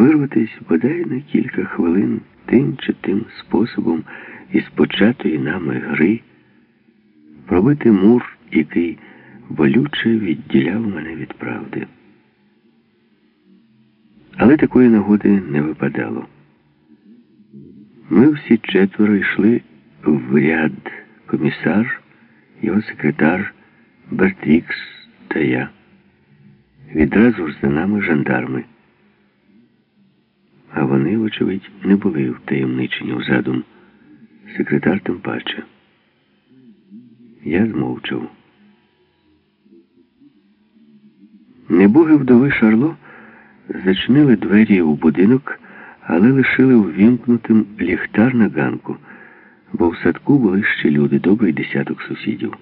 вирватися бодай на кілька хвилин тим чи тим способом із початої нами гри, пробити мур, який болюче відділяв мене від правди. Але такої нагоди не випадало. Ми всі четверо йшли в ряд комісар, його секретар, Бертрікс та я. Відразу ж за нами жандарми. А вони, вочевидь, не були втаємничені в задум. Секретар тим паче. Я змовчав. Небоги вдови Шарло зачинили двері у будинок, але лишили ввімкнутим ліхтар на ганку, бо в садку були ще люди, добрий десяток сусідів.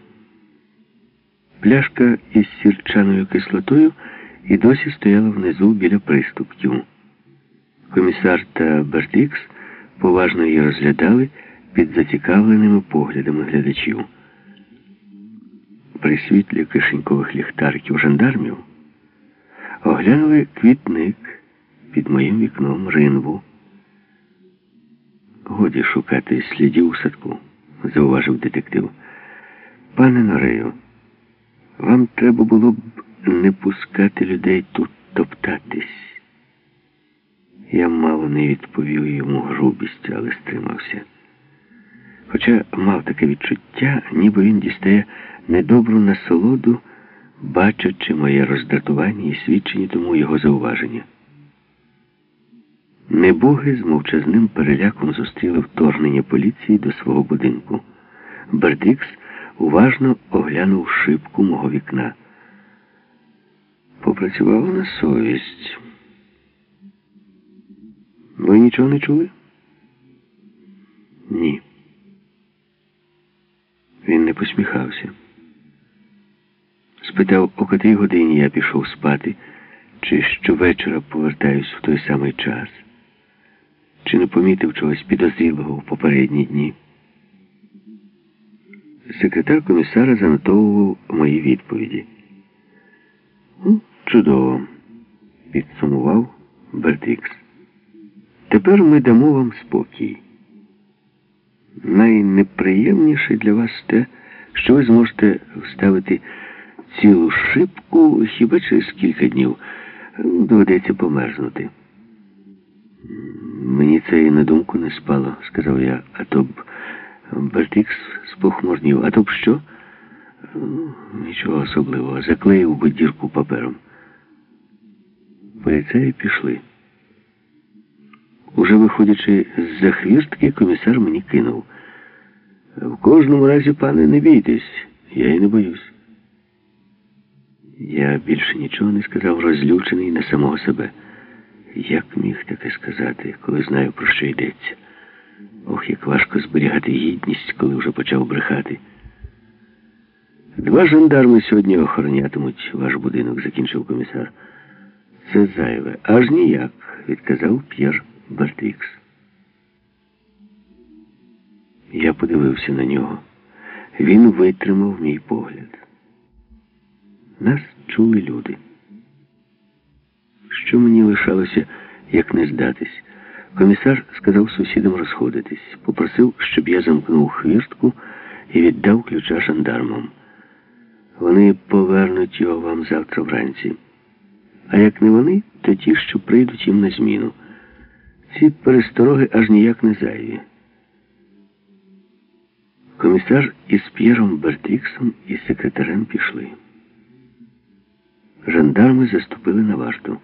Пляшка із сірчаною кислотою і досі стояла внизу біля приступків. Комісар та Бертікс поважно її розглядали під зацікавленими поглядами глядачів. При світлі кишенькових ліхтариків жандармів оглянули квітник під моїм вікном ринву. Годі шукати слідів у садку, зауважив детектив. Пане Норею, вам треба було б не пускати людей тут топтатись. Я мало не відповів йому грубістю, але стримався. Хоча мав таке відчуття, ніби він дістає недобру насолоду, бачачи моє роздратування і свідчені тому його зауваження. Небоги з мовчазним переляком зустріли вторгнення поліції до свого будинку. Бердикс уважно оглянув шибку мого вікна. Попрацював на совість. Ви нічого не чули? Ні. Він не посміхався. Спитав, о котрій годині я пішов спати, чи щовечора повертаюсь в той самий час, чи не помітив чогось підозрілого в попередні дні. Секретар комісара занотовував мої відповіді. «Ну, чудово, підсумував Бертрікс. Тепер ми дамо вам спокій. Найнеприємніше для вас те, що ви зможете вставити цілу шибку хіба через кілька днів. Доведеться померзнути. Мені це і на думку не спало, сказав я, а то б Бертикс спохмурнів. А то б що? Нічого особливого. Заклеїв би дірку папером. Поліцеї пішли. Уже виходячи з-за хвіртки, комісар мені кинув. В кожному разі, пане, не бійтесь, я й не боюсь. Я більше нічого не сказав, розлючений на самого себе. Як міг таке сказати, коли знаю, про що йдеться? Ох, як важко зберігати гідність, коли вже почав брехати. Два жандарми сьогодні охоронятимуть ваш будинок, закінчив комісар. Це зайве. Аж ніяк, відказав П'єр Бертрікс. Я подивився на нього. Він витримав мій погляд. Нас чули люди. Що мені лишалося, як не здатись? Комісар сказав сусідам розходитись, попросив, щоб я замкнув хвіртку і віддав ключа жандармам. Вони повернуть його вам завтра вранці. А як не вони, то ті, що прийдуть їм на зміну. Ці перестороги аж ніяк не зайві. Комісар із П'єром Бертріксом і секретарем пішли. Жандарми заступили на варту.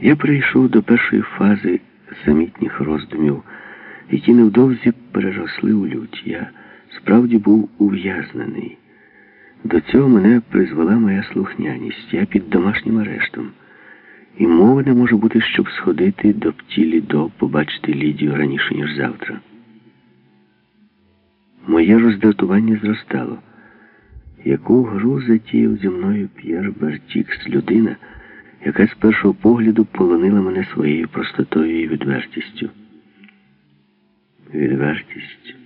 Я прийшов до першої фази самітніх роздумів, які невдовзі переросли у лють. Я справді був ув'язнений. До цього мене призвела моя слухняність. Я під домашнім арештом. І мови не може бути, щоб сходити до птілі до побачити Лідію раніше, ніж завтра. Моє роздратування зростало. Яку гру затіяв зі мною П'єр Бертікс, людина, яка з першого погляду полонила мене своєю простотою і відвертістю. Відвертість.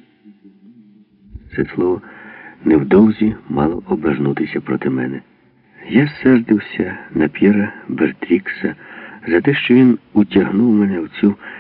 Це слово невдовзі мало обернутися проти мене. Я сердився на П'єра Бертрікса за те, що він утягнув мене в цю